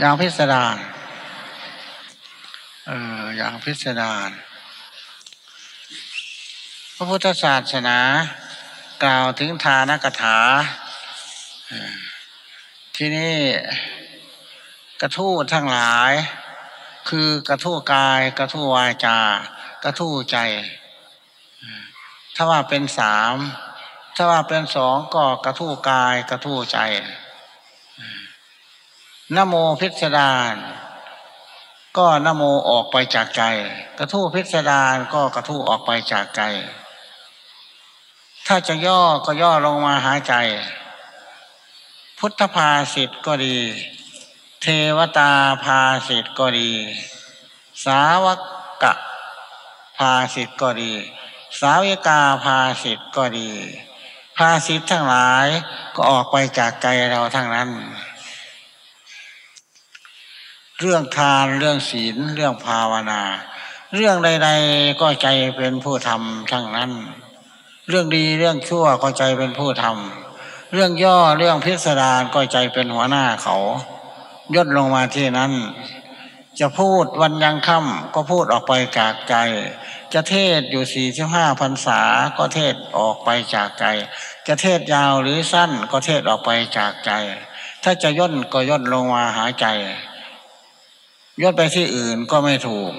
อย่างพิสดารเอออย่างพิสดารพระพุทธศาสนากล่าวถึงทานกถา ที่นี่กระทู้ทั้งหลาย คือกระทู้กายกระทู้วาจา กระทู้ใจ ถ้าว่าเป็นสามถ้าว่าเป็นสองก็กระทู้กายกระทู้ใจ นโมพิสดารก็นโมออกไปจากใจ กระทู้พิสดารก็กระทู้ออกไปจากใจ ถ้าจะย่อก็ย่อลงมาหาใจ พุทธภาสิทธ์ก็ดี เทวตาภาสิทธ์ก็ดี สาวกะภาสิทธ์ก็ดี สาวิกาภาสิทธ์ก็ดี ภาสิทธ์ทั้งหลายก็ออกไปจากใจเราทั้งนั้น เรื่องทานเรื่องศีลเรื่องภาวนา เรื่องใด ๆ ก็ใจเป็นผู้ทำทั้งนั้น เรื่องดีเรื่องชั่วก็ใจเป็นผู้ทำเรื่องย่อเรื่องพิสดารก็ใจเป็นหัวหน้าเขาย่นลงมาที่นั้น จะพูดวันยังค่ำก็พูดออกไปจากใจ จะเทศอยู่สี่สิบห้าพรรษาก็เทศออกไปจากใจ จะเทศยาวหรือสั้นก็เทศออกไปจากใจ ถ้าจะย่นก็ย่นลงมาหาใจ ยศไปที่อื่นก็ไม่ถูก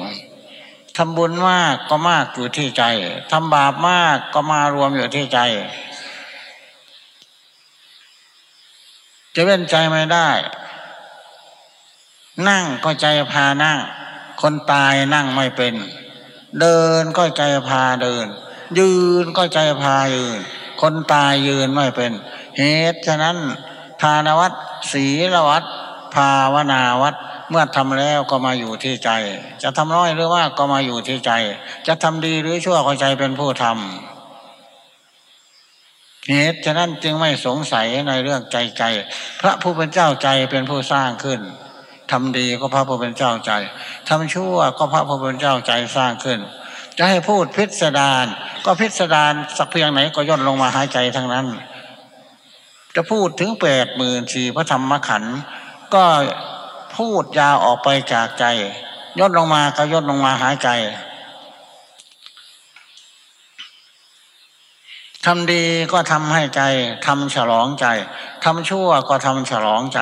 ทำบุญมากก็มากอยู่ที่ใจทำบาปมากก็มารวมอยู่ที่ใจ จะเว้นใจไม่ได้ นั่งก็ใจพานั่ง คนตายนั่งไม่เป็น เดินก็ใจพาเดิน ยืนก็ใจพายืน คนตายยืนไม่เป็น เหตุฉะนั้นทานวัดศีลวัดภาวนาวัด เมื่อทำแล้วก็มาอยู่ที่ใจ จะทำน้อยหรือว่าก็มาอยู่ที่ใจ จะทำดีหรือชั่วก็ใจเป็นผู้ทำเหตุฉะนั้นจึงไม่สงสัยในเรื่องใจใจ พระผู้เป็นเจ้าใจเป็นผู้สร้างขึ้นทำดีก็พระผู้เป็นเจ้าใจทำชั่วก็พระผู้เป็นเจ้าใจสร้างขึ้น จะให้พูดพิสดารก็พิสดารสักเพียงไหนก็ย่นลงมาหายใจทั้งนั้น จะพูดถึงแปดหมื่นสี่พระธรรมขันธ์ก็ พูดยาวออกไปจากใจย่นลงมาก็ย่นลงมาหายใจทำดีก็ทำให้ใจทำฉลองใจทำชั่วก็ทำฉลองใจ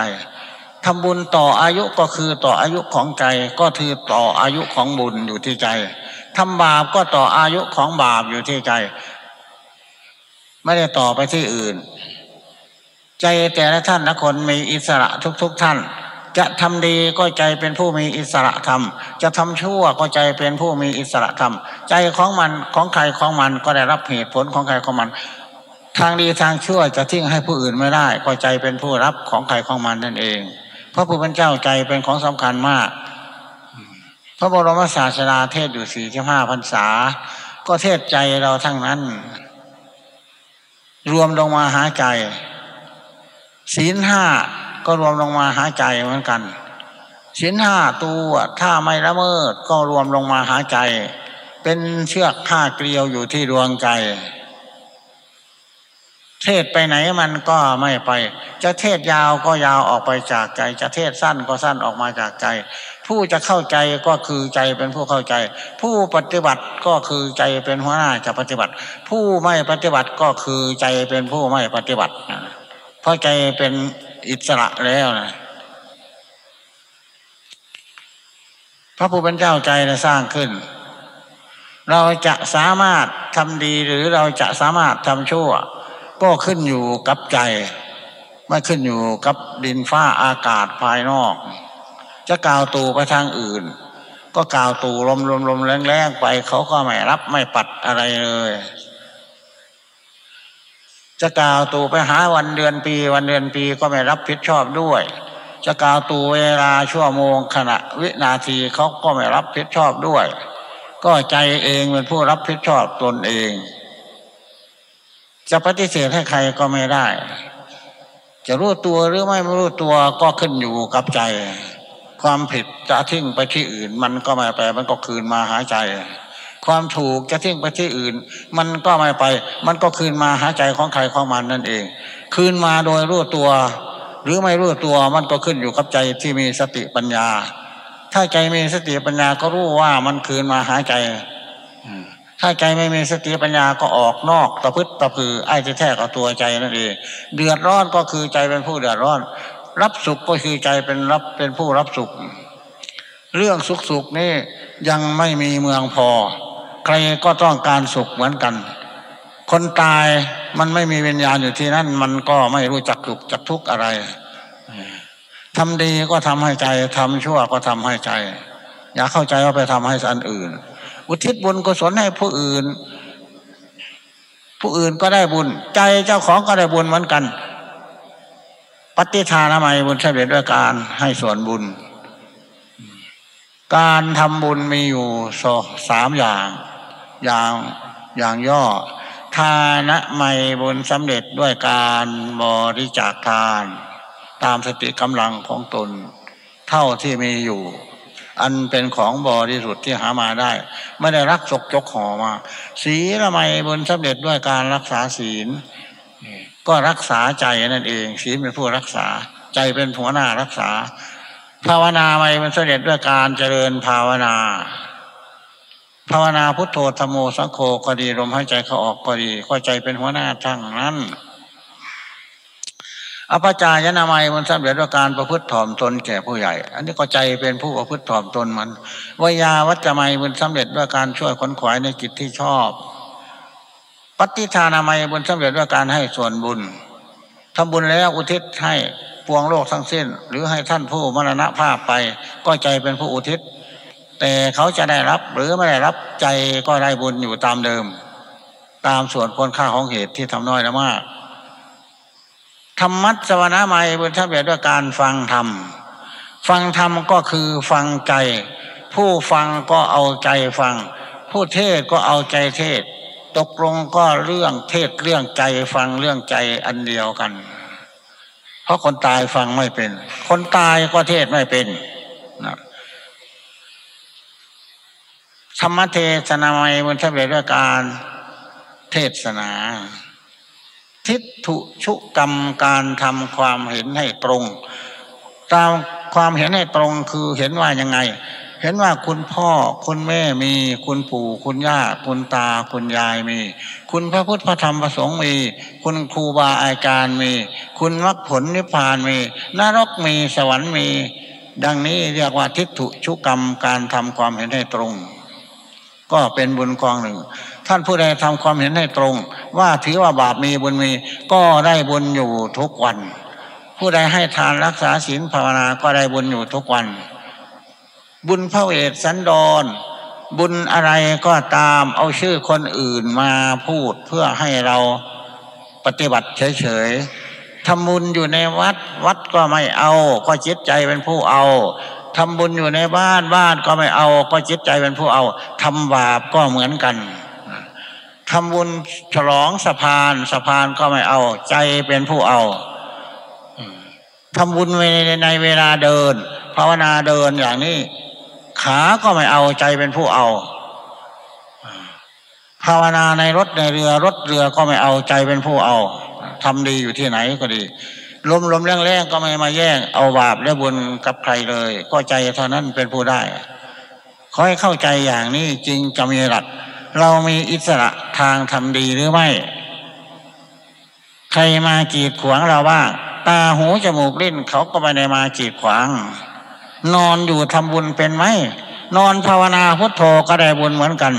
ทำบุญต่ออายุก็คือต่ออายุของใจก็คือต่ออายุของบุญอยู่ที่ใจทำบาปก็ต่ออายุของบาปอยู่ที่ใจ ไม่ได้ต่อไปที่อื่น ใจแต่ละท่านละคนมีอิสระทุกๆทท่าน จะทำดีก็ใจเป็นผู้มีอิสระธรรม จะทำชั่วก็ใจเป็นผู้มีอิสระธรรม ใจของมันของใครของมันก็ได้รับเหตุผลของใครของมัน ทางดีทางชั่วจะทิ้งให้ผู้อื่นไม่ได้ ก็ใจเป็นผู้รับของใครของมันนั่นเอง พระผู้เป็นเจ้าใจเป็นของสำคัญมาก พระบรมศาสดาเทศอยู่สี่ที่ห้าพรรษา ก็เทศใจเราทั้งนั้น รวมลงมาหาใจศีลห้า ก็รวมลงมาหาใจเหมือนกันสินห้าตัวถ้าไม่ละเมิดก็รวมลงมาหาใจ เป็นเชือกผ้าเกลียวอยู่ที่ดวงใจ เทศไปไหนมันก็ไม่ไป จะเทศยาวก็ยาวออกไปจากใจ จะเทศสั้นก็สั้นออกมาจากใจ ผู้จะเข้าใจก็คือใจเป็นผู้เข้าใจ ผู้ปฏิบัติก็คือใจเป็นหัวหน้าจะปฏิบัติ ผู้ไม่ปฏิบัติก็คือใจเป็นผู้ไม่ปฏิบัติเพราะใจเป็น อิสระแล้วนะพระผู้เป็นเจ้าใจได้สร้างขึ้น เราจะสามารถทำดีหรือเราจะสามารถทำชั่ว ก็ขึ้นอยู่กับใจ ไม่ขึ้นอยู่กับดินฟ้าอากาศภายนอก จะกล่าวตูไปทางอื่น ก็กล่าวตูลมลมลมแรงแรงไป เขาก็ไม่รับไม่ปัดอะไรเลย จะกล่าวตูไปหาวันเดือนปี วันเดือนปีก็ไม่รับผิดชอบด้วย จะกล่าวตูเวลาชั่วโมงขณะวินาทีเขาก็ไม่รับผิดชอบด้วย ก็ใจเองเป็นผู้รับผิดชอบตนเอง จะปฏิเสธให้ใครก็ไม่ได้ จะรู้ตัวหรือไม่รู้ตัวก็ขึ้นอยู่กับใจ ความผิดจะทิ้งไปที่อื่น มันก็ไม่ไปมันก็คืนมาหาใจ ความถูกจะทิ้งไปที่อื่น มันก็ไม่ไป มันก็คืนมาหาใจของใครของมันนั่นเอง คืนมาโดยรู้ตัว หรือไม่รู้ตัวมันก็ขึ้นอยู่กับใจที่มีสติปัญญา ถ้าใจมีสติปัญญาก็รู้ว่ามันคืนมาหาใจถ้าใจไม่มีสติปัญญาก็ออกนอกตะพึดตะพือไอ้ที่แท้กับตัวใจนั่นเองเดือดร้อนก็คือใจเป็นผู้เดือดร้อน รับสุขก็คือใจเป็นรับเป็นผู้รับสุข เรื่องสุขสุขนี่ยังไม่มีเมืองพอ ใครก็ต้องการสุขเหมือนกัน คนตายมันไม่มีวิญญาณอยู่ที่นั่น มันก็ไม่รู้จักสุขจักทุกข์อะไรทำดีก็ทำให้ใจทำชั่วก็ทำให้ใจ อย่าเข้าใจว่าไปทำให้อันอื่น อุทิศบุญกุศลให้ผู้อื่น ผู้อื่นก็ได้บุญ ใจเจ้าของก็ได้บุญเหมือนกัน ปฏิทานไมบุญใช้เร็จด้วยการให้ส่วนบุญ การทำบุญมีอยู่สามอย่าง อย่างอย่างย่อ ทานะไม่บุญสำเร็จด้วยการบริจาคทาน ตามสติกำลังของตน เท่าที่มีอยู่ อันเป็นของบริสุทธิ์ที่หามาได้ ไม่ได้รักศกจกห่อมา ศีละไม่บนสำเร็จด้วยการรักษาศีล ก็รักษาใจนั่นเอง ศีลเป็นผู้รักษาใจเป็นหัวหน้ารักษา ภาวนาไม่บนสำเร็จด้วยการเจริญภาวนา ภาวนาพุทโธธรมโมสังโฆก็ดีลมหายใจเขาออกก็ดีก็ใจเป็นหัวหน้าทั้งนั้นอภิจายนามัยมันสำเร็จด้วยการประพฤติถ่อมตนแก่ผู้ใหญ่ อันนี้ก็ใจเป็นผู้ประพฤติถ่อมตนมันวิยาวัจจะไมมันสำเร็จด้วยการช่วยขนขวายในกิจที่ชอบ ปฏิทานามัยมันสำเร็จด้วยการให้ส่วนบุญทำบุญแล้วอุทิศให้ปวงโลกทั้งสิ้น หรือให้ท่านผู้มรณภาพไป ก็ใจเป็นผู้อุทิศ แต่เขาจะได้รับหรือไม่ได้รับใจก็ได้บุญอยู่ตามเดิม ตามส่วนคนค่าของเหตุที่ทำน้อยและมากธรรมัสวนาไมบุญท่านเบียด้วยการฟังธรรม ฟังธรรมก็คือฟังใจ ผู้ฟังก็เอาใจฟัง ผู้เทศก็เอาใจเทศ ตกลงก็เรื่องเทศเรื่องใจฟังเรื่องใจอันเดียวกัน เพราะคนตายฟังไม่เป็น คนตายก็เทศไม่เป็นนะ ธรรมเทศนาไมบุญท่านเบียด้วยการเทศนา ทิฏฐุชุกรรมการทำความเห็นให้ตรงตามความเห็นให้ตรงคือเห็นว่ายังไง เห็นว่าคุณพ่อคุณแม่มี คุณปู่คุณย่า คุณตาคุณยายมี คุณพระพุทธพระธรรมพระสงฆ์มี คุณครูบาอาจารย์มี คุณมรรคผลนิพพานมีนรกมีสวรรค์มี ดังนี้เรียกว่าทิฏฐุชุกรรมการทำความเห็นให้ตรง ก็เป็นบุญกองหนึ่ง ท่านผู้ใดทำความเห็นให้ตรง ว่าถือว่าบาปมีบุญมี ก็ได้บุญอยู่ทุกวัน ผู้ใดให้ทานรักษาศีลภาวนาก็ได้บุญอยู่ทุกวัน บุญพระเวทสันดรบุญอะไรก็ตามเอาชื่อคนอื่นมาพูดเพื่อให้เราปฏิบัติเฉยๆทำบุญอยู่ในวัด วัดก็ไม่เอา ก็จิตใจเป็นผู้เอา ทำบุญอยู่ในบ้านบ้านก็ไม่เอาก็จิตใจเป็นผู้เอาทำบาปก็เหมือนกันทำบุญฉลองสะพานสะพานก็ไม่เอา ใจเป็นผู้เอาทำบุญในเวลาเดินภาวนาเดินอย่างนี้ ขาก็ไม่เอาใจเป็นผู้เอาภาวนาในรถในเรือรถเรือก็ไม่เอาใจเป็นผู้เอาทำดีอยู่ที่ไหนก็ดี ลมลมแรงแรงก็ไม่มาแย่ง เอาบาปและบุญกับใครเลยก็ใจเท่านั้นเป็นผู้ได้ขอให้เข้าใจอย่างนี้จริงจะมีหลักเรามีอิสระทางทำดีหรือไม่ ใครมากีดขวางเราบ้างตาหูจมูกลิ้นเขาก็ไม่ได้มากีดขวาง นอนอยู่ทำบุญเป็นไหม นอนภาวนาพุทโธก็ได้บุญเหมือนกัน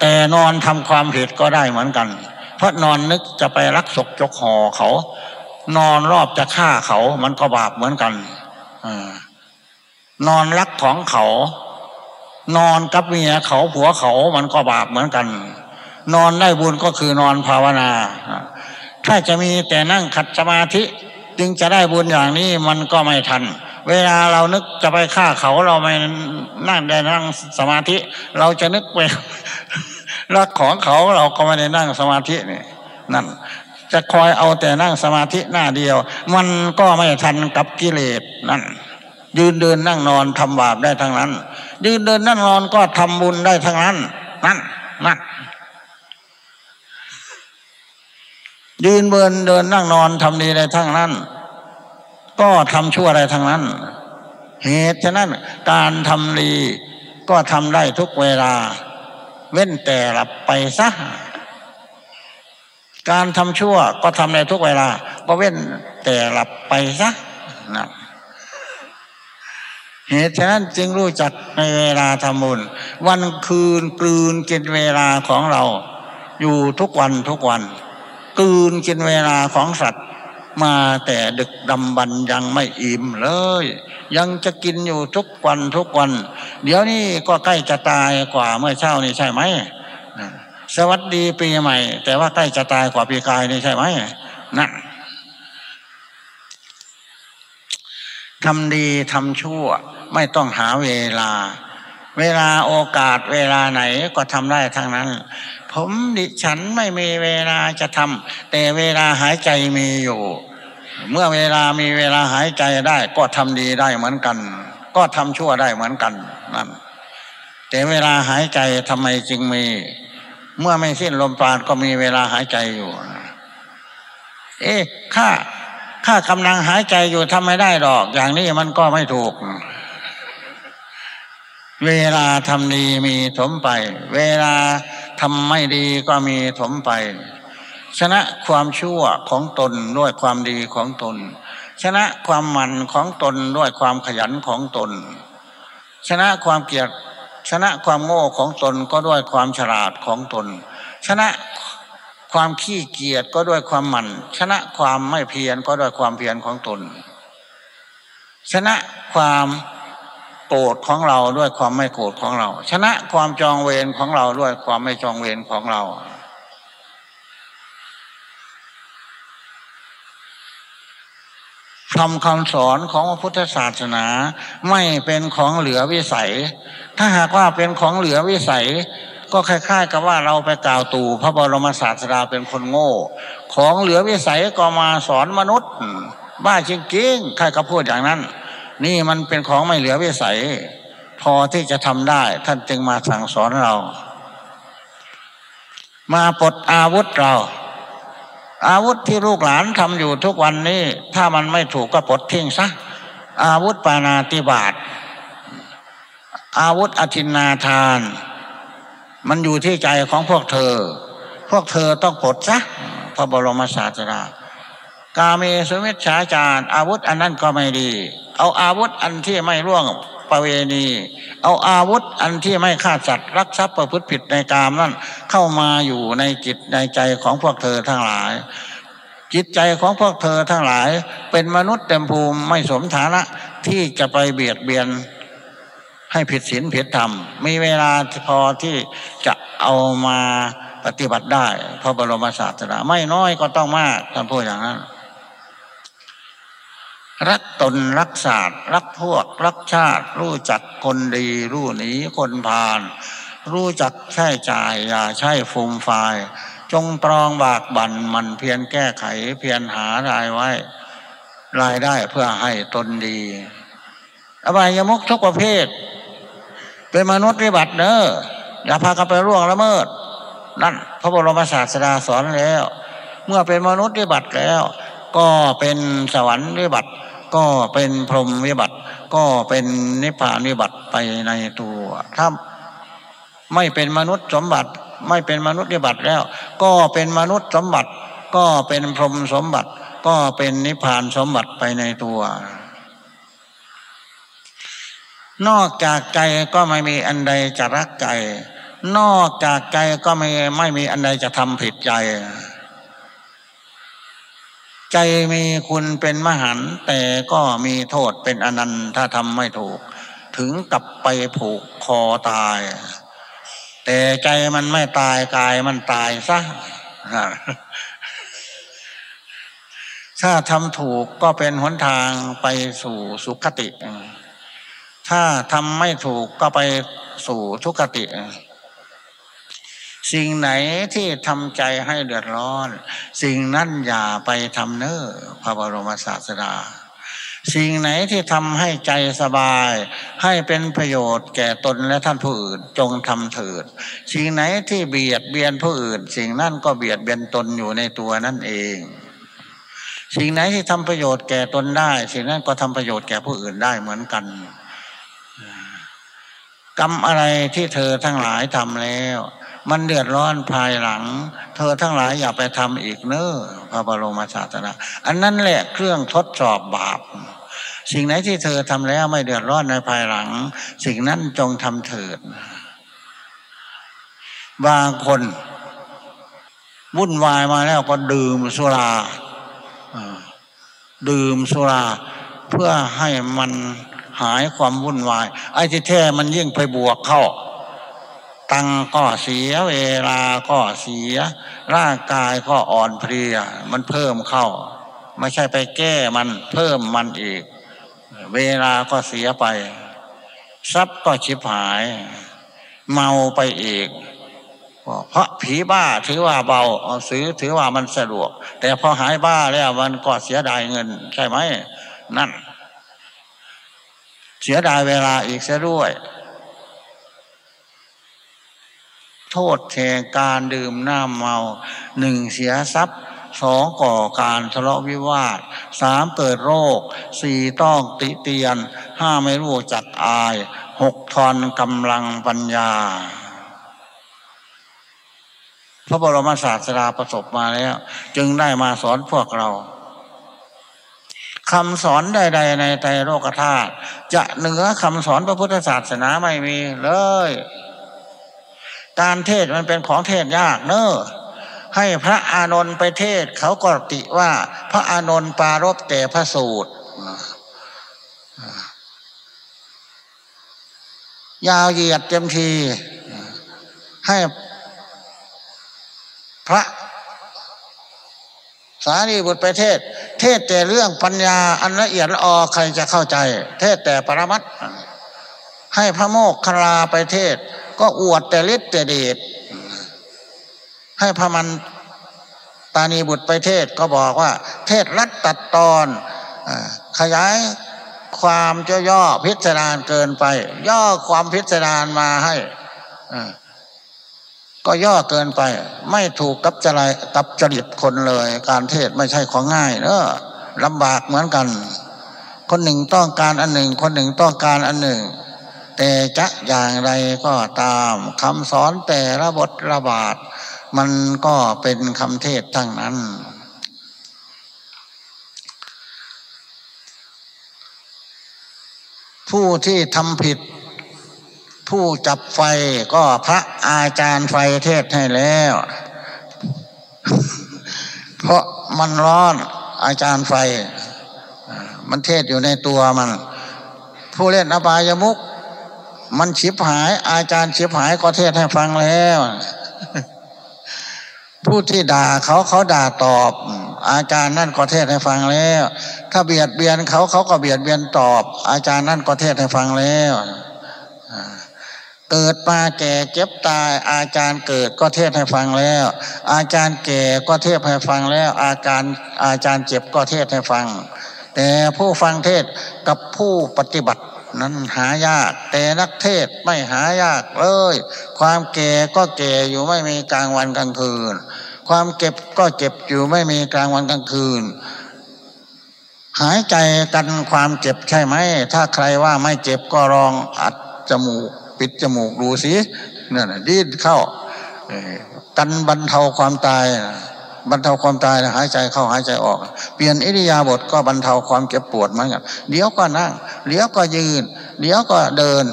แต่นอนทำความผิดก็ได้เหมือนกัน เพราะนอนนึกจะไปรักศกจกห่อเขา นอนรอบจะฆ่าเขา มันก็บาปเหมือนกันอนอนรักของเขา นอนกับเมียเขาผัวเขา มันก็บาปเหมือนกัน นอนได้บุญก็คือนอนภาวนา ถ้าจะมีแต่นั่งขัดสมาธิ จึงจะได้บุญอย่างนี้มันก็ไม่ทัน เวลาเรานึกจะไปฆ่าเขาเราไม่นั่งได้นั่งสมาธิ เราจะนึกไปรักของเขาเราก็ไม่ได้นั่งสมาธินี่นั่น จะคอยเอาแต่นั่งสมาธิหน้าเดียว มันก็ไม่ทันกับกิเลสนั่นยืนเดินนั่งนอนทำบาปได้ทั้งนั้น ยืนเดินนั่งนอนก็ทำบุญได้ทั้งนั้น นั่นนั่นยืนเบินเดินนั่งนอนทำดีได้ทั้งนั้น ก็ทำชั่วอะไรทั้งนั้น เหตุฉะนั้นการทำดีก็ทำได้ทุกเวลา เว้นแต่หลับไปซะ การทำชั่วก็ทำในทุกเวลาก็เว้นแต่หลับไปซะนะเหตุฉะนั้นจึงรู้จักในเวลาทำบุญวันคืนกลืนกินเวลาของเรา อยู่ทุกวันทุกวัน กลืนกินเวลาของสัตว์ มาแต่ดึกดำบรรยังไม่อิ่มเลย ยังจะกินอยู่ทุกวันทุกวัน เดี๋ยวนี้ก็ใกล้จะตายกว่าเมื่อเช้านี่ใช่ไหม สวัสดีปีใหม่ แต่ว่าใกล้จะตายกว่าปีกายนี่ใช่ไหมนะทำดีทำชั่ว ไม่ต้องหาเวลา เวลาโอกาสเวลาไหนก็ทำได้ทั้งนั้น ผมดิฉันไม่มีเวลาจะทำแต่เวลาหายใจมีอยู่ เมื่อเวลามีเวลาหายใจได้ ก็ทำดีได้เหมือนกัน ก็ทำชั่วได้เหมือนกันนั่นแต่เวลาหายใจทำไมจึงมี เมื่อไม่สิ้นลมปราณก็มีเวลาหายใจอยู่ เอ๊ะข้าข้ากำลังหายใจอยู่ทำไม่ได้ดอก อย่างนี้มันก็ไม่ถูก เวลาทำดีมีถมไป เวลาทำไม่ดีก็มีถมไป ชนะความชั่วของตนด้วยความดีของตน ชนะความมันของตนด้วยความขยันของตน ชนะความเกียรติ ชนะความโง่ของตนก็ด้วยความฉลาดของตน ชนะความขี้เกียจก็ด้วยความหมั่น ชนะความไม่เพียรก็ด้วยความเพียรของตน ชนะความโกรธของเราด้วยความไม่โกรธของเรา ชนะความจองเวรของเราด้วยความไม่จองเวรของเรา ทำคำสอนของพระพุทธศาสนาไม่เป็นของเหลือวิสัย ถ้าหากว่าเป็นของเหลือวิสัย ก็คล้าย ๆ กับว่าเราไปกล่าวตู่พระบรมศาสดาเป็นคนโง่ ของเหลือวิสัยก็มาสอนมนุษย์ บ้าจริงๆใครก็พูดอย่างนั้น นี่มันเป็นของไม่เหลือวิสัย พอที่จะทำได้ ท่านจึงมาสั่งสอนเรา มาปลดอาวุธเรา อาวุธที่ลูกหลานทำอยู่ทุกวันนี้ ถ้ามันไม่ถูกก็ปลดทิ้งซะอาวุธปานาติบาต อาวุธอธินาทาน มันอยู่ที่ใจของพวกเธอ พวกเธอต้องปลดซะพระบรมศาสดากาเมสุมิชฌาจารอาวุธอันนั้นก็ไม่ดี เอาอาวุธอันที่ไม่ร่วงประเวณี เอาอาวุธอันที่ไม่ฆ่าสัตว์รักทรัพย์ประพฤติผิดในกามนั้นเข้ามาอยู่ในจิตในใจของพวกเธอทั้งหลาย จิตใจของพวกเธอทั้งหลาย เป็นมนุษย์เต็มภูมิไม่สมฐานะที่จะไปเบียดเบียน ให้ผิดศีลผิดธรรม มีเวลาพอที่จะเอามาปฏิบัติได้ พระบรมศาสดาไม่น้อยก็ต้องมากท่านพูดอย่างนั้น รักตนรักศาสตร์รักพวก รักชาติ รู้จักคนดี รู้หนีคนพาลรู้จักใช้จ่ายอย่าใช้ฟุมฟาย จงปรองบากบั่นมันเพียรแก้ไขเพียรหารายไว้ รายได้เพื่อให้ตนดี อบายมุกทุกประเภท เป็นมนุษย์วิบัติเนออย่าพากันไปร่วงละเมิด นั่นพระบรมศาสดาสอนแล้ว เมื่อเป็นมนุษย์วิบัติแล้ว ก็เป็นสวรรค์วิบัติ ก็เป็นพรหมวิบัติ ก็เป็นนิพพานวิบัติไปในตัวถ้าไม่เป็นมนุษย์สมบัติ ไม่เป็นมนุษย์วิบัติแล้ว ก็เป็นมนุษย์สมบัติ ก็เป็นพรหมสมบัติ ก็เป็นนิพพานสมบัติไปในตัว นอกจากใจก็ไม่มีอันใดจะรักใจ นอกจากใจก็ไม่ไม่มีอันใดจะทำผิดใจ ใจมีคุณเป็นมหันแต่ก็มีโทษเป็นอนันต์ถ้าทำไม่ถูก ถึงกับไปผูกคอตาย แต่ใจมันไม่ตายกายมันตายซะถ้าทำถูกก็เป็นหนทางไปสู่สุขติ ถ้าทำไม่ถูกก็ไปสู่ทุกขติ สิ่งไหนที่ทำใจให้เดือดร้อน สิ่งนั้นอย่าไปทำเน้อพระบรมศาสดา สิ่งไหนที่ทำให้ใจสบาย ให้เป็นประโยชน์แก่ตนและท่านผู้อื่นจงทำเถิด สิ่งไหนที่เบียดเบียนผู้อื่น สิ่งนั้นก็เบียดเบียนตนอยู่ในตัวนั่นเองสิ่งไหนที่ทำประโยชน์แก่ตนได้ สิ่งนั้นก็ทำประโยชน์แก่ผู้อื่นได้เหมือนกัน กรรมอะไรที่เธอทั้งหลายทำแล้ว มันเดือดร้อนภายหลัง เธอทั้งหลายอย่าไปทำอีกเนอ้อพระบรมศาสนาอันนั้นแหละเครื่องทดสอบบาป สิ่งไหนที่เธอทำแล้วไม่เดือดร้อนในภายหลัง สิ่งนั้นจงทำเถิด บางคนวุ่นวายมาแล้วก็ดื่มสุราดื่มสุรา เพื่อให้มัน หายความวุ่นวาย ไอ้ที่แท้มันยิ่งไปบวกเข้า ตังก็เสียเวลาก็เสีย ร่างกายก็อ่อนเพลีย มันเพิ่มเข้า ไม่ใช่ไปแก้มันเพิ่มมันอีก เวลาก็เสียไป ทรัพย์ก็ชิบหาย เมาไปอีกเพราะผีบ้าถือว่าเบาเอาซื้อถือว่ามันสะดวก แต่พอหายบ้าแล้วมันก็เสียดายเงิน ใช่ไหมนั่น เสียดายเวลาอีกเสียด้วย โทษแห่งการดื่มน้ำเมาหนึ่งเสียทรัพย์สองก่อการทะเลาะวิวาทสามเกิดโรคสี่ต้องติเตียนห้าไม่รู้จักอายหกทอนกำลังปัญญา พระบรมศาสดาประสบมาแล้ว จึงได้มาสอนพวกเรา คำสอนใด ๆ ในใจโลกธาตุจะเหนือคำสอนพระพุทธศาสนาไม่มีเลย การเทศมันเป็นของเทศยากเนอะให้พระอานนท์ไปเทศเขาก็ติว่า พระอานนท์ปารบแต่พระสูตรยาวเหยียดเต็มทีให้พระ สารีบุตรไปเทศ เทศแต่เรื่องปัญญาอันละเอียดละออใครจะเข้าใจ เทศแต่ปรมัตให้พระโมกขลาไปเทศ ก็อวดแต่ฤทธิ์แต่เดชให้พระมันตานีบุตรไปเทศก็บอกว่า เทศรัดตัดตอนขยายความเจ้าย่อพิจารณาเกินไป ย่อความพิจารณามาให้ ก็ย่อเกินไป ไม่ถูกกับจริตกับจริตคนเลย การเทศไม่ใช่ของง่ายเนอะลำบากเหมือนกัน คนหนึ่งต้องการอันหนึ่ง คนหนึ่งต้องการอันหนึ่ง แต่จะอย่างไรก็ตามคำสอนแต่ละบทระบาดมันก็เป็นคำเทศทั้งนั้น ผู้ที่ทำผิด ผู้จับไฟก็พระอาจารย์ไฟเทศให้แล้ว เพราะมันร้อนอาจารย์ไฟ มันเทศอยู่ในตัวมัน ผู้เล่นอบายมุก มันฉิบหาย อาจารย์ฉิบหายก็เทศให้ฟังแล้ว ผู้ที่ด่าเขาเขาด่าตอบ อาจารย์นั่นก็เทศให้ฟังแล้ว ถ้าเบียดเบียนเขาเขาก็เบียดเบียนตอบ อาจารย์นั่นก็เทศให้ฟังแล้ว เกิดมาแก่เจ็บตาย อาจารย์เกิดก็เทศให้ฟังแล้ว อาจารย์แก่ก็เทศให้ฟังแล้ว อาจารอาจารย์เจ็บก็เทศให้ฟัง แต่ผู้ฟังเทศกับผู้ปฏิบัตินั้นหายาก แต่นักเทศไม่หายากเลย ความแก่ก็แก่อยู่ไม่มีกลางวันกลางคืน ความเก็บก็เก็บอยู่ไม่มีกลางวันกลางคืน หายใจกันความเจ็บใช่ไหม ถ้าใครว่าไม่เจ็บก็ลองอัดจมูก ปิดจมูกดูสินั่นดิ้นเข้ากันบรรเทาความตาย บรรเทาความตายหายใจเข้าหายใจออก เปลี่ยนอิริยาบถก็บรรเทาความเจ็บปวดเหมือนกันเดี๋ยวก็นั่งเดี๋ยวก็ยืน เดี๋ยวก็เดิน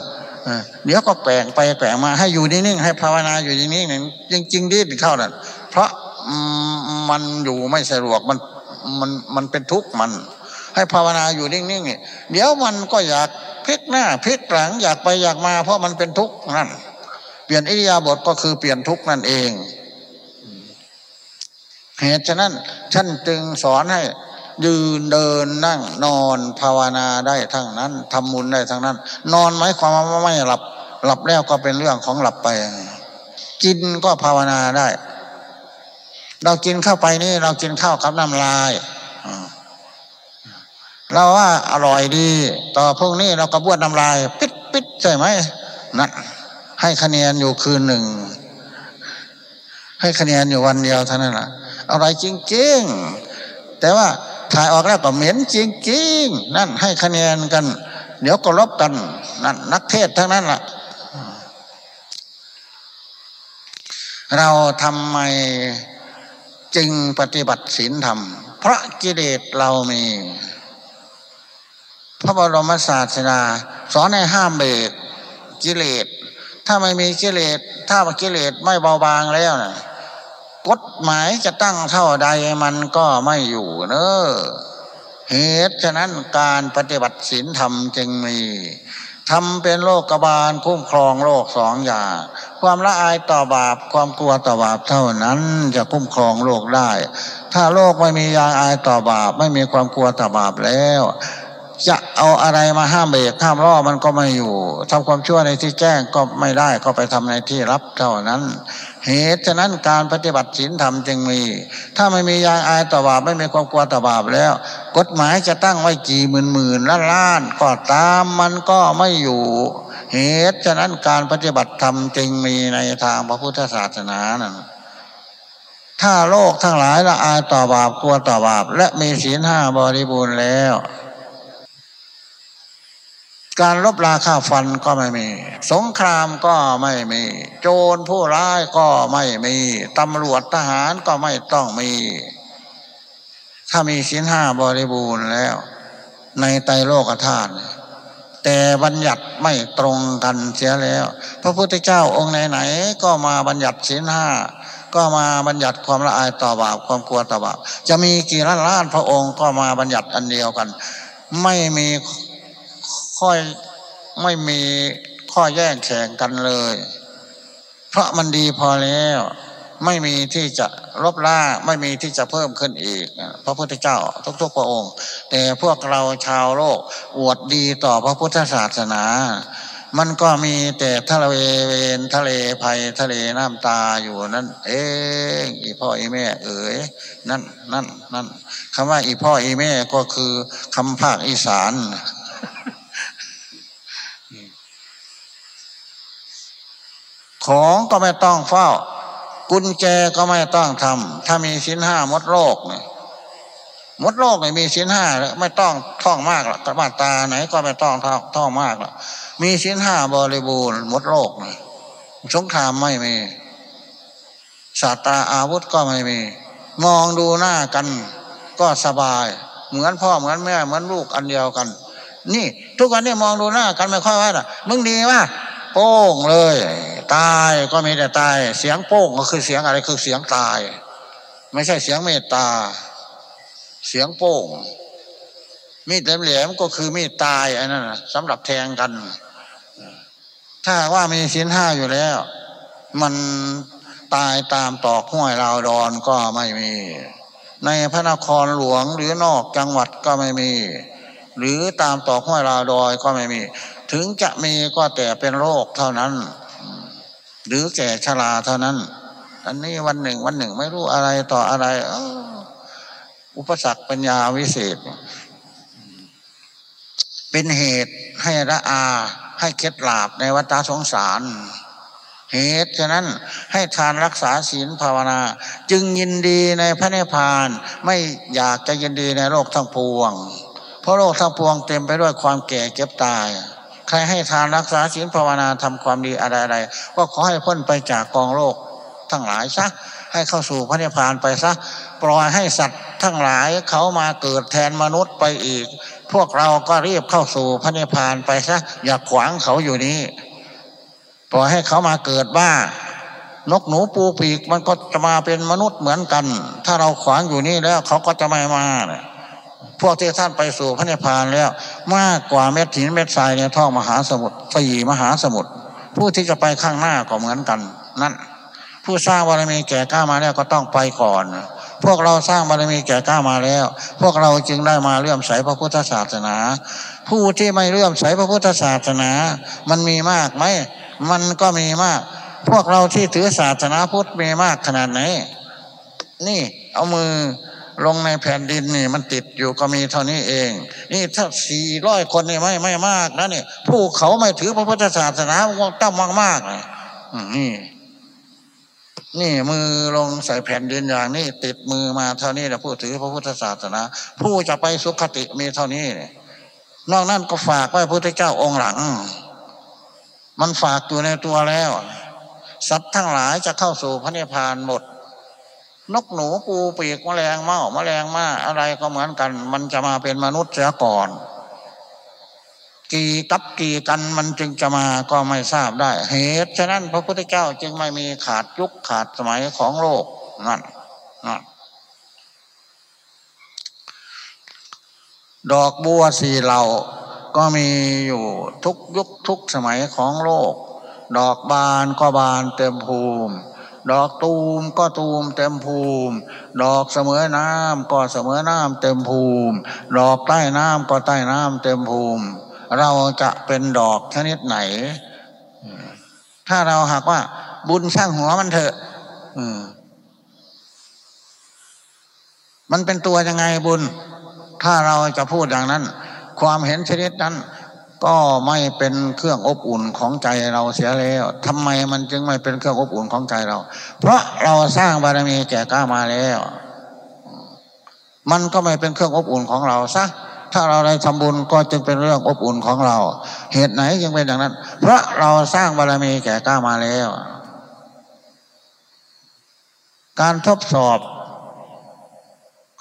เดี๋ยวก็แปลงไปแปลงมาให้อยู่นิ่งๆให้ภาวนาอยู่นิ่งๆจริงๆดิ้นเข้านั่นเพราะมันอยู่ไม่สะดวกมันมันมันเป็นทุกข์มัน ให้ภาวนาอยู่นิ่งๆเดี๋ยวมันก็อยากพลิกหน้าพลิกหลังอยากไปอยากมาเพราะมันเป็นทุกข์นั่นเปลี่ยนอิริยาบถก็คือเปลี่ยนทุกข์นั่นเองเหตุฉะนั้นท่านจึงสอนให้ยืนเดินนั่งนอนภาวนาได้ทั้งนั้นทำมุญได้ทั้งนั้น นอนไหมความว่าไม่หลับ หลับแล้วก็เป็นเรื่องของหลับไป กินก็ภาวนาได้ เรากินเข้าไปนี่เรากินข้าวกับน้ำลาย เราว่าอร่อยดี ต่อพวกนี้เราก็บ้วนน้ำลาย ปิดปิดใช่ไหมนั่นให้คะแนนอยู่คืนหนึ่ง ให้คะแนนอยู่วันเดียวเท่านั้นแหละอะไรจริงๆ แต่ว่าถ่ายออกแล้วก็เหม็นจริงๆ นั่นให้คะแนนกัน เดี๋ยวก็ลบกันนั่นนักเทศทั้งนั้นละ่ะเราทำไมจึงปฏิบัติศีลธรรม เพราะกิเลสเรามี พระบรมศาสนาสอนให้ห้ามเบรกกิเลส ถ้าไม่มีกิเลส ถ้ากิเลสไม่เบาบางแล้วนะกฎหมายจะตั้งเท่าใดมันก็ไม่อยู่เนอเหตุฉะนั้นการปฏิบัติศีลธรรมจึงมีทำเป็นโลกกบาลคุ้มครองโลกสองอย่าง ความละอายต่อบาปความกลัวต่อบาปเท่านั้นจะคุ้มครองโลกได้ ถ้าโลกไม่มียางอายต่อบาป ไม่มีความกลัวต่อบาปแล้ว จะเอาอะไรมาห้ามเบรกห้ามล่อมันก็ไม่อยู่ทำความชั่วในที่แจ้งก็ไม่ได้ก็ไปทำในที่รับเท่านั้น เหตุฉะนั้นการปฏิบัติศีลธรรมจึงมี ถ้าไม่มียางอายต่อบาปไม่มีความกลัวต่อบาปแล้ว กฎหมายจะตั้งไว้กี่หมื่นหมื่นล้านล้านก็ตามมันก็ไม่อยู่ เหตุฉะนั้นการปฏิบัติธรรมจึงมีในทางพระพุทธศาสนานั้นถ้าโลกทั้งหลายละอายต่อบาปกลัวต่อบาป และมีศีลห้าบริบูรณ์แล้ว การลบราค่าฟันก็ไม่มี สงครามก็ไม่มี โจรผู้ร้ายก็ไม่มี ตำรวจทหารก็ไม่ต้องมี ถ้ามีสินห้าบริบูรณ์แล้ว ในไตโลกธาตุแต่บัญญัติไม่ตรงกันเสียแล้ว พระพุทธเจ้าองค์ไหนๆก็มาบัญญัติสินห้าก็มาบัญญัติความละอายต่อบาปความกลัวต่อบาปจะมีกี่ล้านล้านพระองค์ก็มาบัญญัติอันเดียวกัน ไม่มี ค่อยไม่มีข้อแย่งแข่งกันเลย เพราะมันดีพอแล้ว ไม่มีที่จะลบล้าไม่มีที่จะเพิ่มขึ้นอีก พระพุทธเจ้าทุกๆพระองค์ แต่พวกเราชาวโลกอวดดีต่อพระพุทธศาสนา มันก็มีแต่ทะเลเวนทะเลภัยทะเลน้ำตาอยู่นั่นเองอีพ่ออีแม่เอ๋ยนั่นนั่นนั่นคำว่าอีพ่ออีแม่ก็คือคำภาคอีสาน ของก็ไม่ต้องเฝ้า กุญแจก็ไม่ต้องทำถ้ามีสินห้ามดโลกเนี่ยมดโลกเนี่มีสินห้าไม่ต้องท่องมากหรอกมาตาไหนก็ไม่ต้องท่องท่องมากหรอกมีสินห้าบริบูรณ์มดโลกเนี่ยสงครามไม่มีศาสตราอาวุธก็ไม่มี มองดูหน้ากัน ก็สบาย เหมือนพ่อเหมือนแม่เหมือนลูกอันเดียวกัน นี่ ทุกวันนี้มองดูหน้ากันไม่ค่อยว่ามึงดีวะ โป้งเลย ตายก็มีแต่ตาย เสียงโป้งก็คือเสียงอะไรคือเสียงตาย ไม่ใช่เสียงเมตตา เสียงโป้งมีดแหลมๆก็คือมีดตายอันนั้นสำหรับแทงกัน ถ้าว่ามีสินห้าอยู่แล้ว มันตายตามตอกห้วยราวดอนก็ไม่มี ในพระนครหลวงหรือนอกจังหวัดก็ไม่มี หรือตามตอกห้วยราวดอยก็ไม่มี ถึงจะมีก็แต่เป็นโรคเท่านั้น หรือแก่ชราเท่านั้น อันนี้วันหนึ่งวันหนึ่งไม่รู้อะไรต่ออะไรอุปสรรคปัญญาวิเศษ เป็นเหตุให้ละอาให้เคล็ดลาบในวัฏสงสาร เหตุฉะนั้นให้ทานรักษาศีลภาวนา จึงยินดีในพระนิพพาน ไม่อยากจะยินดีในโลกทั้งปวง เพราะโลกทั้งปวงเต็มไปด้วยความแก่เก็บตาย ใครให้ทานรักษาศีลภาวนาทำความดีอะไรๆก็ขอให้พ้นไปจากกองโลกทั้งหลายซะให้เข้าสู่พระนิพพานไปซะปล่อยให้สัตว์ทั้งหลายเขามาเกิดแทนมนุษย์ไปอีก พวกเราก็รีบเข้าสู่พระนิพพานไปซะอย่าขวางเขาอยู่นี้ปล่อยให้เขามาเกิดบ้านกหนูปูปีกมันก็จะมาเป็นมนุษย์เหมือนกัน ถ้าเราขวางอยู่นี่แล้วเขาก็จะไม่มาเนี่ย พวกที่ท่านไปสู่พระนิพพานแล้ว มากกว่าเม็ดหินเม็ดทรายในท้องมหาสมุทรสี่มหาสมุทรผู้ที่จะไปข้างหน้าก็เหมือนกัน นั่น ผู้สร้างบารมีแก่กล้ามาแล้วก็ต้องไปก่อน พวกเราสร้างบารมีแก่กล้ามาแล้ว พวกเราจึงได้มาเลื่อมใสพระพุทธศาสนา ผู้ที่ไม่เลื่อมใสพระพุทธศาสนา มันมีมากไหมมันก็มีมาก พวกเราที่ถือศาสนาพุทธมีมากขนาดไหนนี่ เอามือ ลงในแผ่นดินนี่มันติดอยู่ก็มีเท่านี้เอง นี่ถ้าสี่ร้อยคนนี่ไม่ไม่มากนะนี่ผู้เขาไม่ถือพระพุทธศาสนาตั้งมากมากนี่นี่มือลงใส่แผ่นดินอย่างนี้ติดมือมาเท่านี้แหละผู้ถือพระพุทธศาสนา ผู้จะไปสุขติมีเท่านี้นอกนั้นก็ฝากไว้พระพุทธเจ้าองค์หลัง มันฝากอยู่ในตัวแล้วสัตว์ทั้งหลายจะเข้าสู่พระนิพพานหมด นกหนูปูปีกแมลงเม่าแมลงมาอะไรก็เหมือนกัน มันจะมาเป็นมนุษย์เสียก่อน กี่กับกี่กันมันจึงจะมาก็ไม่ทราบได้ เหตุฉะนั้นพระพุทธเจ้าจึงไม่มีขาดยุคขาดสมัยของโลกนั่นนั่นดอกบัวสีเหล่าก็มีอยู่ทุกยุคทุกสมัยของโลก ดอกบานก็บานเต็มภูมิ ดอกตูมก็ตูมเต็มภูมิ ดอกเสมอน้ำก็เสมอน้ำเต็มภูมิ ดอกใต้น้ำก็ใต้น้ำเต็มภูมิ เราจะเป็นดอกชนิดไหน ถ้าเราหากว่า บุญสร้างหัวมันเถอะมันเป็นตัวยังไงบุญ ถ้าเราจะพูดอย่างนั้น ความเห็นชนิดนั้น ก็ไม่เป็นเครื่องอบอุ่นของใจเราเสียแล้วทำไมมันจึงไม่เป็นเครื่องอบอุ่นของใจเรา เพราะเราสร้างบารมีแก่กล้ามาแล้ว มันก็ไม่เป็นเครื่องอบอุ่นของเราซะถ้าเราได้ทำบุญก็จึงเป็นเรื่องอบอุ่นของเรา เหตุไหนจึงเป็นอย่างนั้น เพราะเราสร้างบารมีแก่กล้ามาแล้ว การทดสอบ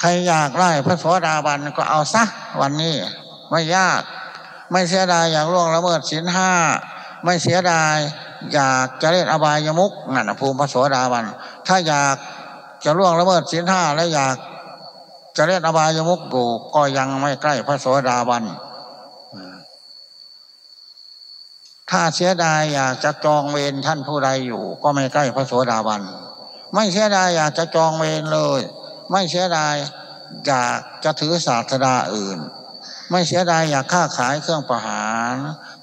ใครอยากไล่พระสวสดาบันก็เอาซะวันนี้ไม่ยาก ไม่เสียดายอยากล่วงละเมิดศีลห้าไม่เสียดายอยากจะเล่นอบายมุกนั่นภูมิพระสวสดาบัน ถ้าอยากจะล่วงละเมิดศีลห้าและอยากจะเล่นอบายมุกอยู่ก็ยังไม่ใกล้พระโสดาบัน ถ้าเสียดายอยากจะจองเวรท่านผู้ใดอยู่ ก็ไม่ใกล้พระโสดาบัน ไม่เสียดายอยากจะจองเวรเลย ไม่เสียดายอยากจะถือศาสดาอื่น ไม่เสียดายอยากค้าขายเครื่องประหาร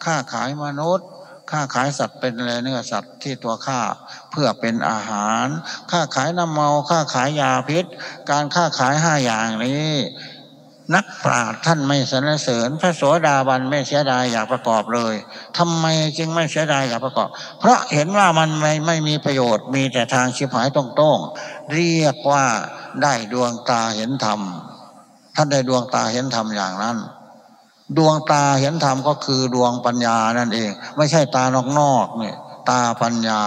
ค้าขายมนุษย์ค้าขายสัตว์เป็นเนื้อสัตว์ที่ตัวข้าเพื่อเป็นอาหาร ค้าขายน้ำเมาค้าขายยาพิษ การค้าขายห้าอย่างนี้ นักปราชญ์ท่านไม่สรรเสริญ พระโสดาบันไม่เสียดายอยากประกอบเลยทำไมจึงไม่เสียดายอยากประกอบ เพราะเห็นว่ามันไม่ไม่มีประโยชน์มีแต่ทางชิบหายตรงๆเรียกว่าได้ดวงตาเห็นธรรมท่านได้ดวงตาเห็นธรรมอย่างนั้น ดวงตาเห็นธรรมก็คือดวงปัญญานั่นเอง ไม่ใช่ตานอกนอกนี่ตาปัญญา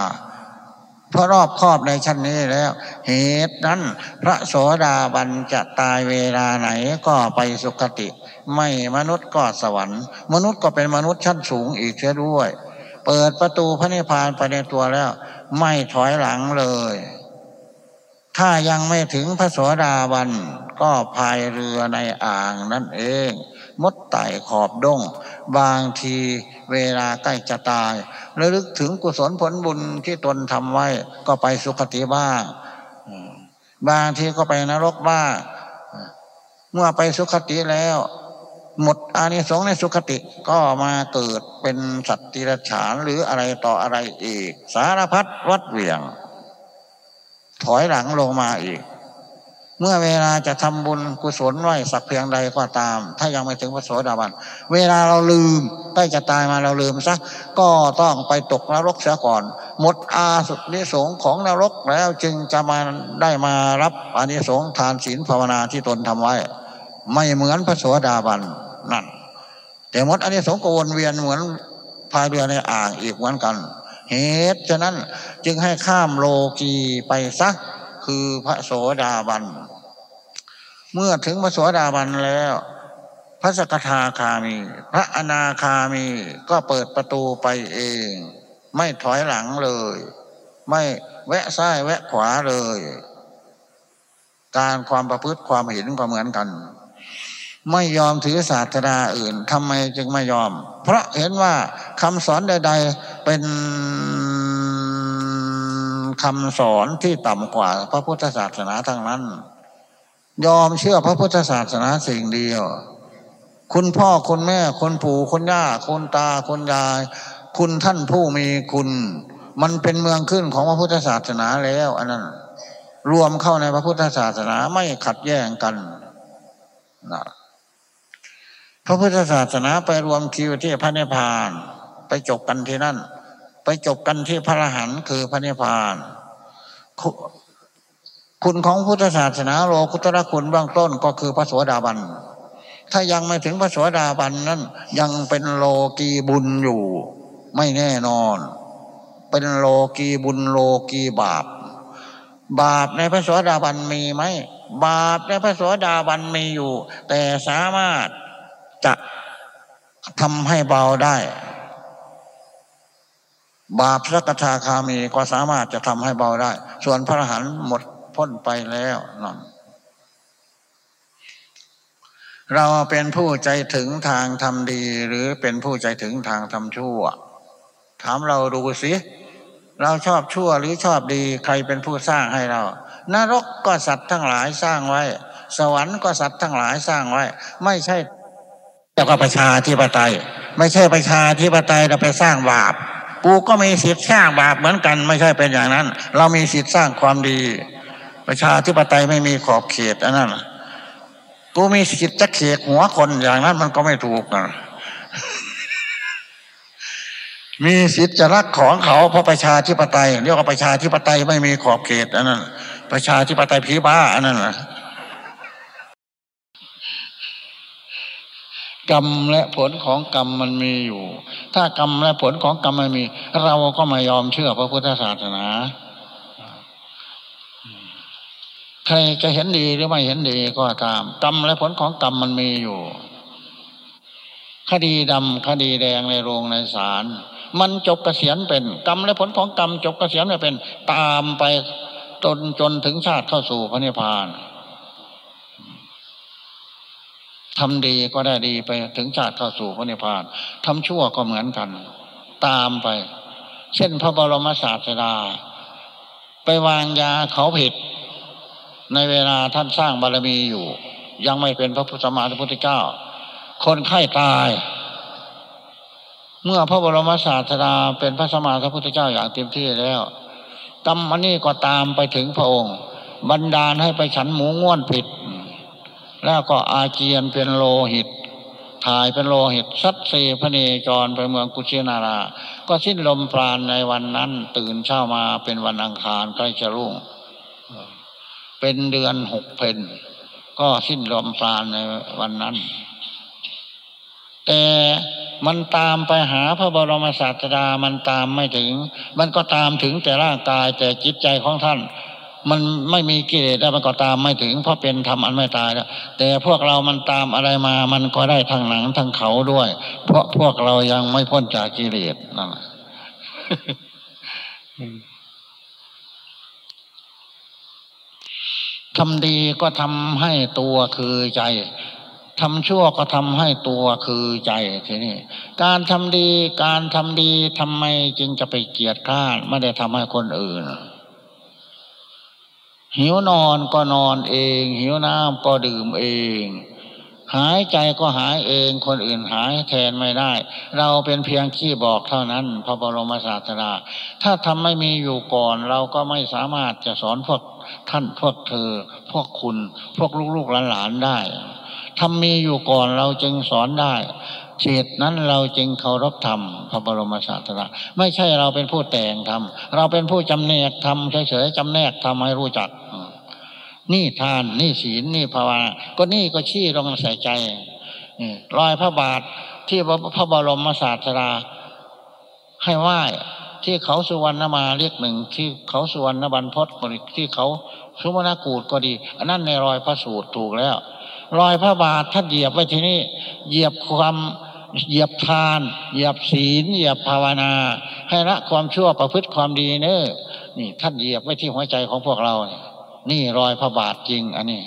เพราะรอบครอบในชั้นนี้แล้ว เหตุนั้น พระโสดาบันจะตายเวลาไหนก็ไปสุคติ ไม่มนุษย์ก็สวรรค์ มนุษย์ก็เป็นมนุษย์ชั้นสูงอีกเช่ด้วย เปิดประตูพระนิพพานไปในตัวแล้ว ไม่ถอยหลังเลย ถ้ายังไม่ถึงพระโสดาบันก็พายเรือในอ่างนั่นเอง มดไต่ขอบดง บางทีเวลาใกล้จะตายระลึกถึงกุศลผลบุญที่ตนทำไว้ก็ไปสุคติบ้างบางทีก็ไปนรกบ้างเมื่อไปสุคติแล้ว หมดอานิสงส์ในสุคติก็มาเกิดเป็นสัตว์ติรฉานหรืออะไรต่ออะไรอีก สารพัดวัดเหวี่ยง ถอยหลังลงมาอีก เมื่อเวลาจะทำบุญกุศลไหวสักเพียงใดก็ตาม ถ้ายังไม่ถึงพระโสดาบัน เวลาเราลืมใกล้จะตายมาเราลืมซะก็ต้องไปตกนรกเสียก่อน หมดอาสุนิสงของนรกแล้วจึงจะมาได้มารับอานิสงทานศีลภาวนาที่ตนทำไว้ ไม่เหมือนพระโสดาบันนั่น แต่หมดอานิสงก็วนเวียนเหมือนพายเรือในอ่างอีกเหมือนกัน เหตุฉะนั้นจึงให้ข้ามโลกีไปซะคือพระโสดาบัน เมื่อถึงพระสวสดาบันแล้ว พระสกทาคามี พระอนาคามีก็เปิดประตูไปเอง ไม่ถอยหลังเลย ไม่แวะซ้ายแวะขวาเลย การความประพฤติความเห็นก็เหมือนกัน ไม่ยอมถือศาสดาอื่นทำไมจึงไม่ยอม เพราะเห็นว่าคำสอนใด ๆเป็นคำสอนที่ต่ำกว่าพระพุทธศาสนาทั้งนั้น ยอมเชื่อพระพุทธศาสนาสิ่งเดียว คุณพ่อคุณแม่คุณปู่คุณย่าคุณตาคุณยาย คุณท่านผู้มีคุณ มันเป็นเมืองขึ้นของพระพุทธศาสนาแล้ว อันนั้นรวมเข้าในพระพุทธศาสนาไม่ขัดแย้งกันนะพระพุทธศาสนาไปรวมคิวที่พระนิพพาน ไปจบกันที่นั่น ไปจบกันที่พระอรหันต์คือพระนิพพาน คุณของพุทธศาสนาโลกุตระคุณเบื้องต้นก็คือพระสวสดาบัน ถ้ายังไม่ถึงพระสวสดาบันนั้นยังเป็นโลกีบุญอยู่ ไม่แน่นอน เป็นโลกีบุญโลกีบาป บาปในพระสวสดาบันมีไหมบาปในพระสวสดาบันมีอยู่ แต่สามารถจะทำให้เบาได้ บาปสักทาคามีก็สามารถจะทำให้เบาได้ ส่วนพระอรหันต์หมด พ้นไปแล้วนั่นเราเป็นผู้ใจถึงทางทำดี หรือเป็นผู้ใจถึงทางทำชั่ว ถามเราดูสิเราชอบชั่วหรือชอบดีใครเป็นผู้สร้างให้เรานรกก็สัตว์ทั้งหลายสร้างไว้ สวรรค์ก็สัตว์ทั้งหลายสร้างไว้ ไม่ใช่แต่ก็ประชาธิปไตย ไม่ใช่ประชาธิปไตยเราไปสร้างบาป กูก็มีสิทธิ์สร้างบาปเหมือนกัน ไม่ใช่เป็นอย่างนั้น เรามีสิทธิ์สร้างความดี ประชาธิปไตยไม่มีขอบเขตอันนั้นกูมีสิทธิ์จะเขกหัวคนอย่างนั้นมันก็ไม่ถูกนะมีสิทธิ์จะรักของเขาเพราะประชาธิปไตยเรียกว่าประชาธิปไตยไม่มีขอบเขตอันนั้น ประชาธิปไตยผีบ้าอันนั้นนะกรรมและผลของกรรมมันมีอยู่ ถ้ากรรมและผลของกรรมไม่มี เราก็ไม่ยอมเชื่อพระพุทธศาสนาใค รจะเห็นดีหรือไม่เห็นดีก็ตามกรรมและผลของกรรมมันมีอยู่ คดีดำคดีแดงในโรงในศาลมันจบเกษียณเป็นกรรมและผลของกรรมจบเกษียณเป็น ตามไปจนจนถึงชาติเข้าสู่พระนิพพานทำดีก็ได้ดีไปถึงชาติเข้าสู่พระนิพพานทำชั่วก็เหมือนกัน ตามไป เช่นพระบรมศาสดา ไปวางยาเขาผิด ในเวลาท่านสร้างบารมีอยู่ ยังไม่เป็นพระพุทธมาพุทธเจ้า คนไข้ตาย เมื่อพระบรมศาสดาเป็นพระสมมาพระพุทธเจ้าอย่างเต็มที่แล้วกรรมอันนี้ก็ตามไปถึงพระองค์ บันดาลให้ไปฉันหมูง่วนผิด แล้วก็อาเจียนเป็นโลหิตถ่ายเป็นโลหิตสัตเซพเนจรไปเมืองกุชินารา ก็สิ้นลมปราณในวันนั้นตื่นเช้ามาเป็นวันอังคารใกล้จะรุ่ง เป็นเดือนหกเพนก็สิ้นลมปราณในวันนั้น แต่มันตามไปหาพระบรมศาสดามันตามไม่ถึง มันก็ตามถึงแต่ร่างกายแต่จิตใจของท่าน มันไม่มีกิเลสแล้วมันก็ตามไม่ถึง เพราะเป็นธรรมอันไม่ตายแล้วแต่พวกเรามันตามอะไรมามันก็ได้ทางหนังทางเขาด้วย เพราะพวกเรายังไม่พ้นจากกิเลสนั่นแหละ ทำดีก็ทำให้ตัวคือใจทำชั่วก็ทำให้ตัวคือใจทีนี้การทำดีการทำดีทำไมจึงจะไปเกียดข้านไม่ได้ทำให้คนอื่น หิวนอนก็นอนเอง หิวน้ำก็ดื่มเอง หายใจก็หายเอง คนอื่นหายแทนไม่ได้ เราเป็นเพียงขี้บอกเท่านั้น พระบรมศาสดาถ้าทำไม่มีอยู่ก่อน เราก็ไม่สามารถจะสอนพวก ท่านพวกเธอ พวกคุณ พวกลูกๆหลานๆได้ทำมีอยู่ก่อนเราจึงสอนได้เหตุนั้นเราจึงเคารพธรรมพระบรมศาสดาไม่ใช่เราเป็นผู้แต่งธรรมเราเป็นผู้จำแนกธรรมเฉยๆจำแนกธรรมให้รู้จัก นี่ทานนี่ศีลนี่ภาวนาก็นี่ก็ชี้ลงใส่ใจรอยพระบาทที่พระบรมศาสดาให้ไหว้ ที่เขาสุวรรณมาเรียกหนึ่งที่เขาสุวรรณบันพศที่เขาสุวรรณกูดก็ดี อันนั้นในรอยพระสูตรถูกแล้ว รอยพระบาทท่านเหยียบไว้ที่นี่เหยียบความเหยียบทาน เหยียบศีล เหยียบภาวนา ให้ละความชั่วประพฤติความดีเนอนี่ ท่านเหยียบไว้ที่หัวใจของพวกเราเนี่รอยพระบาทจริง อันนี้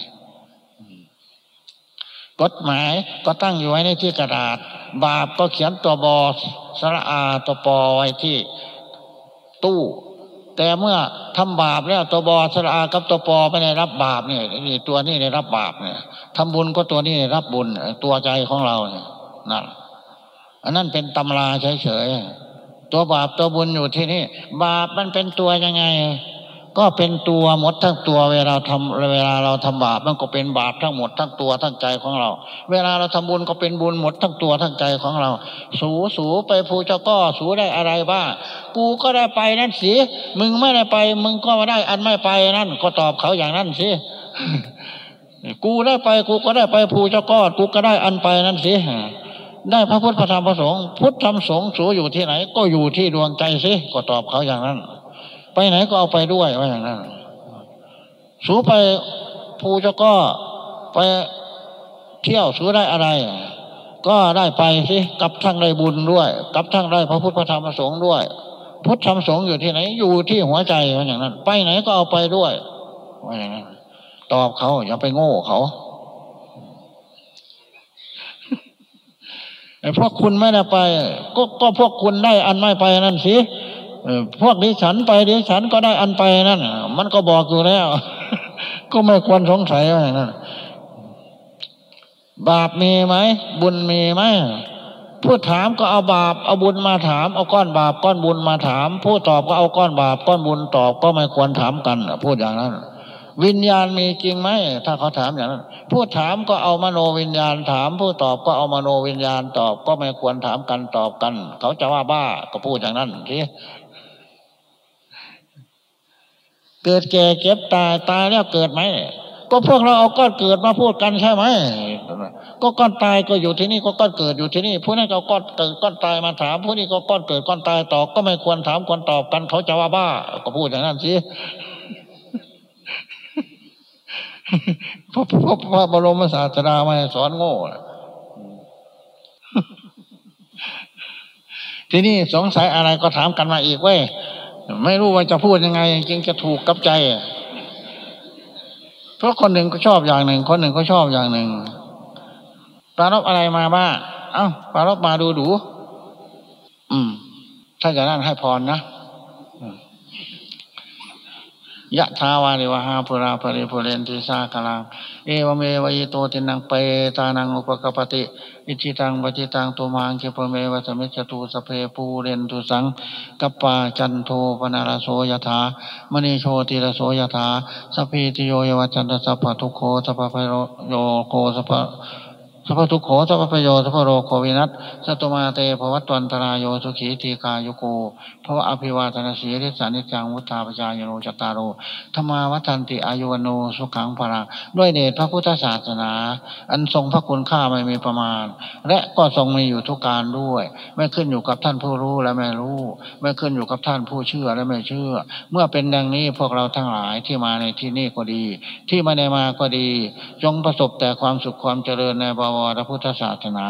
กฎหมายก็ตั้งอยู่ไว้ในที่กระดาษ บาปก็เขียนตัวบอสระอาตัวปอไว้ที่ ตู้ แต่เมื่อทำบาปแล้วตัวบอสระอากับตัวปอไม่ได้รับบาปเนี่ยนี่ตัวนี้ได้รับบาปเนี่ยทำบุญก็ตัวนี้ได้รับบุญตัวใจของเราเนี่ยนั่นอันนั้นเป็นตำราเฉยๆตัวบาปตัวบุญอยู่ที่นี่บาปมันเป็นตัวยังไง ก็เป็นตัวหมดทั้งตัวเวลาทำเวลาเราทำบาปมันก็เป็นบาปทั้งหมดทั้งตัวทั้งใจของเรา เวลาเราทำบุญก็เป็นบุญหมดทั้งตัวทั้งใจของเรา สูสูไปภูเจ้าก็สูได้อะไรบ้างกูก็ได้ไปนั่นสิมึงไม่ได้ไป มึงก็มาได้อันไม่ไปนั่น ก็ตอบเขาอย่างนั้นสิกูได้ไปกูก็ได้ไปภูเจ้าก็กูก็ได้อันไปนั่นสิได้พระพุทธพระธรรมพระสงฆ์พุทธธรรมสงฆ์สูอยู่ที่ไหน ก็อยู่ที่ดวงใจสิก็ตอบเขาอย่างนั้น ไปไหนก็เอาไปด้วยว่าอย่างนั้นสูไปภูเจ้าก็ไปเที่ยวสูได้อะไร ก็ได้ไปสิกับทั้งได้บุญด้วย กับทั้งได้พระพุทธพระธรรมพระสงฆ์ด้วย พุทธธรรมสงฆ์อยู่ที่ไหนอยู่ที่หัวใจว่าอย่างนั้น ไปไหนก็เอาไปด้วยว่าอย่างนั้นตอบเขาอย่าไปโง่เขาไอ้พวกคุณไม่ได้ไป ก็ก็พวกคุณได้อันไม่ไปนั่นสิ พวกดิฉันไปดิฉันก็ได้อันไปนั่นมันก็บอกอยู่แล้ว ก็ไม่ควรสงสัยว่าอย่างนั้นบาปมีไหมบุญมีไหมผู้ถามก็เอาบาปเอาบุญมาถาม เอาก้อนบาปก้อนบุญมาถาม ผู้ตอบก็เอาก้อนบาปก้อนบุญตอบก็ไม่ควรถามกันพูดอย่างนั้น วิญญาณมีจริงไหมถ้าเขาถามอย่างนั้น ผู้ถามก็เอามโนวิญญาณถาม ผู้ตอบก็เอามโนวิญญาณตอบก็ไม่ควรถามกันตอบกัน เขาจะว่าบ้าก็พูดอย่างนั้นที เกิดแก่เก็บตายตายแล้วเกิดไหมก็พวกเราเอาก้อนเกิดมาพูดกันใช่ไหมก็ก้อนตายก็อยู่ที่นี่ก็ก้อนเกิดอยู่ที่นี่ผู้นั้นก็ก้อนเกิดก้อนตายมาถาม ผู้นี้ก็ก้อนเกิดก้อนตายตอบก็ไม่ควรถามควรตอบกันเขาจะว่าบ้า ก็พูดอย่างนั้นสิพระพระบรมศาสดามาสอนโง่ทีนี้สงสัยอะไรก็ถามกันมาอีกเว้ย ไม่รู้ว่าจะพูดยังไงจริงจะถูกกับใจ เพราะคนหนึ่งก็ชอบอย่างหนึ่ง คนหนึ่งก็ชอบอย่างหนึ่งปารบอะไรมาบ้าเอ้าปารบมาดูดู อืม ถ้าจะนั่นให้พรนะ ยะทาวาริวหาปุราปริปุเรนติสากลังเอวเมวายโตตินังเปตานังอุปกปติ อิจิตังปจิตังตุมังเกปเมวสมิจตุสเพปูเรนตุสังกัปปาจันโทปนารโสยถามณีโชติรโสยถาสพีติโยยวัจันตสัพพทุโคสัพพโยโกสัพ สัพพทุกขสัพพประโยสัพพโรโควินัสสัตมาเตภวัตวันตรายโยสุขีตีกายุโกภวะอภิวาทนาสีริสานิจังวุฒาปจายโนจตารโรธรรมาวัฏันติอายุวโนสุขังพลังด้วยเดชพระพุทธศาสนา อันทรงพระคุณค่าไม่มีประมาณ และก็ทรงมีอยู่ทุกการด้วย ไม่ขึ้นอยู่กับท่านผู้รู้และไม่รู้ ไม่ขึ้นอยู่กับท่านผู้เชื่อและไม่เชื่อ เมื่อเป็นดังนี้พวกเราทั้งหลายที่มาในที่นี้ก็ดี ที่ไม่ได้มาก็ดี จงประสบแต่ความสุขความเจริญในบวรพุทธศาสนา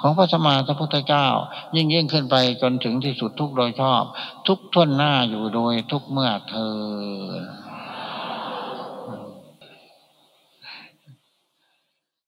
ของพระสมมาพระพุทธเจ้า ยิ่งยิ่งขึ้นไปจนถึงที่สุดทุกโดยชอบ ทุกท่วนหน้าอยู่โดยทุกเมื่อเธอ